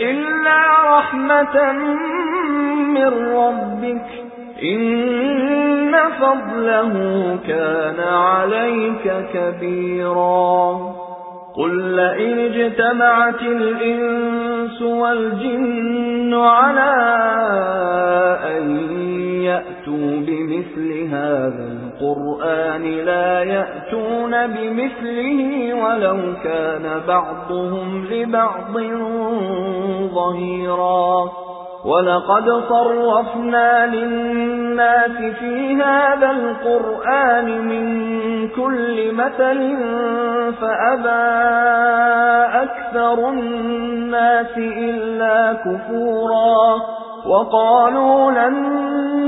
إِلَّا رَحْمَةً مِّن رَّبِّكَ إِنَّ فَضْلَهُ كَانَ عَلَيْكَ كَبِيرًا قُل لَّئِنِ اجْتَمَعَتِ الْإِنسُ وَالْجِنُّ عَلَىٰ بِمِثْلِ هَٰذَا الْقُرْآنِ لَا يَأْتُونَ بِمِثْلِهِ وَلَوْ كَانَ بَعْضُهُمْ لِبَعْضٍ ظَهِيرًا. وَلَقَدْ صَرَّفْنَا لِلنَّاسِ فِي هَذَا الْقُرْآنِ مِنْ كُلِّ مَثَلٍ فَأَبَى أَكْثَرُ النَّاسِ إِلَّا كُفُورًا. وَقَالُوا لَن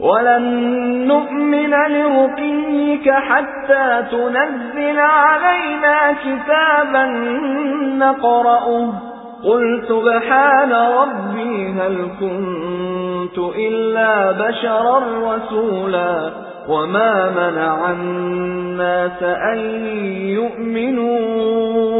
وَلَن نُّؤْمِنَ لِرُقِيِّكَ حَتَّىٰ تُنَزِّلَ عَلَيْنَا كِتَابًا نَّقْرَؤُهُ قُلْ سُبْحَانَ رَبِّي هَلْ كُنتُ إِلَّا بَشَرًا رَّسُولًا وَمَا مَنَعَ النَّاسَ أَن يُؤْمِنُوا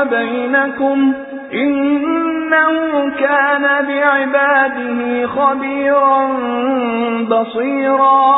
وَبَيْنَكُمْ إِنَّهُ كَانَ بِعِبَادِهِ خَبِيرًا بَصِيرًا